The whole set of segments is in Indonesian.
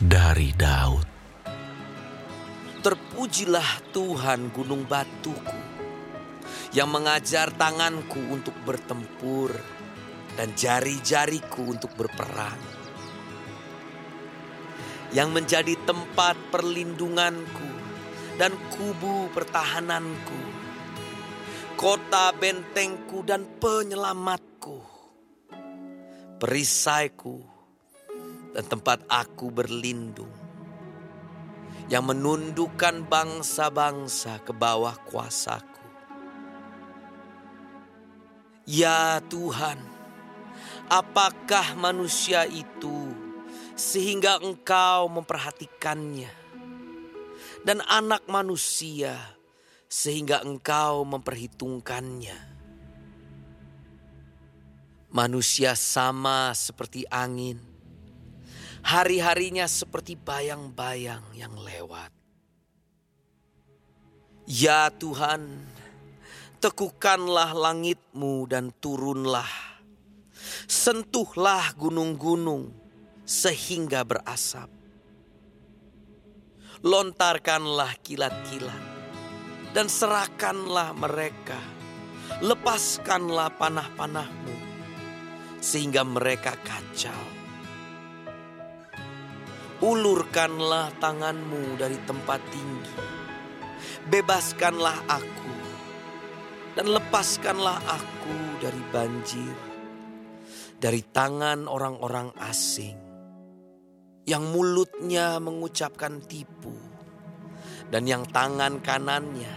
dari Daud. Terpujilah Tuhan gunung batuku yang mengajar tanganku untuk bertempur dan jari-jariku untuk berperang. Yang menjadi tempat perlindunganku dan kubu pertahananku. Kota bentengku dan penyelamatku. Perisaiku dan tempat aku berlindung. Yang menundukkan bangsa-bangsa ke bawah kuasaku. Ya Tuhan, apakah manusia itu sehingga engkau memperhatikannya? Dan anak manusia sehingga engkau memperhitungkannya. Manusia sama seperti angin, hari-harinya seperti bayang-bayang yang lewat. Ya Tuhan, Tekukanlah langitmu dan turunlah. Sentuhlah gunung-gunung sehingga berasap. Lontarkanlah kilat-kilat dan serahkanlah mereka. Lepaskanlah panah-panahmu sehingga mereka kacau. Ulurkanlah tanganmu dari tempat tinggi. Bebaskanlah aku dan lepaskanlah aku dari banjir, dari tangan orang-orang asing yang mulutnya mengucapkan tipu, dan yang tangan kanannya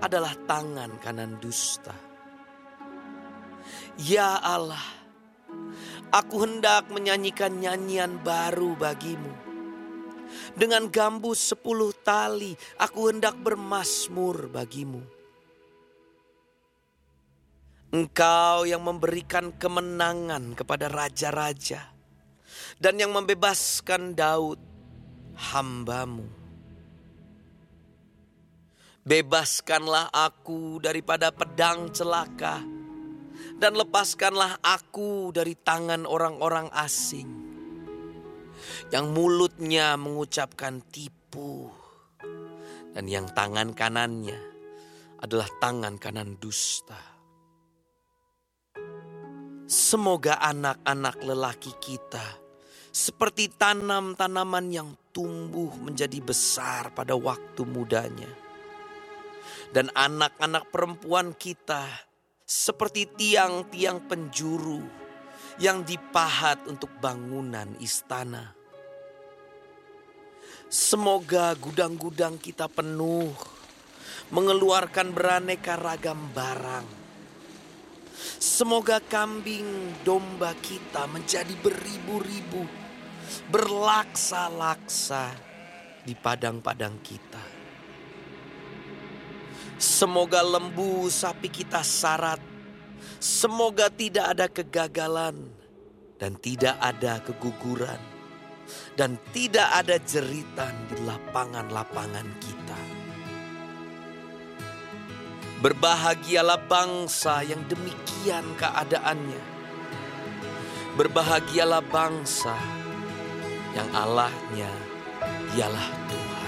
adalah tangan kanan dusta. Ya Allah, aku hendak menyanyikan nyanyian baru bagimu. Dengan gambus sepuluh tali, aku hendak bermasmur bagimu. Engkau yang memberikan kemenangan kepada raja-raja dan yang membebaskan Daud, hambamu. Bebaskanlah aku daripada pedang celaka dan lepaskanlah aku dari tangan orang-orang asing yang mulutnya mengucapkan tipu dan yang tangan kanannya adalah tangan kanan dusta. Semoga anak-anak lelaki kita seperti tanam-tanaman yang tumbuh menjadi besar pada waktu mudanya. Dan anak-anak perempuan kita seperti tiang-tiang penjuru yang dipahat untuk bangunan istana. Semoga gudang-gudang kita penuh mengeluarkan beraneka ragam barang. Semoga kambing domba kita menjadi beribu-ribu, berlaksa-laksa di padang-padang kita. Semoga lembu sapi kita sarat, semoga tidak ada kegagalan dan tidak ada keguguran dan tidak ada jeritan di lapangan-lapangan kita. Berbahagialah bangsa yang demikian keadaannya. Berbahagialah bangsa yang Allahnya ialah Tuhan.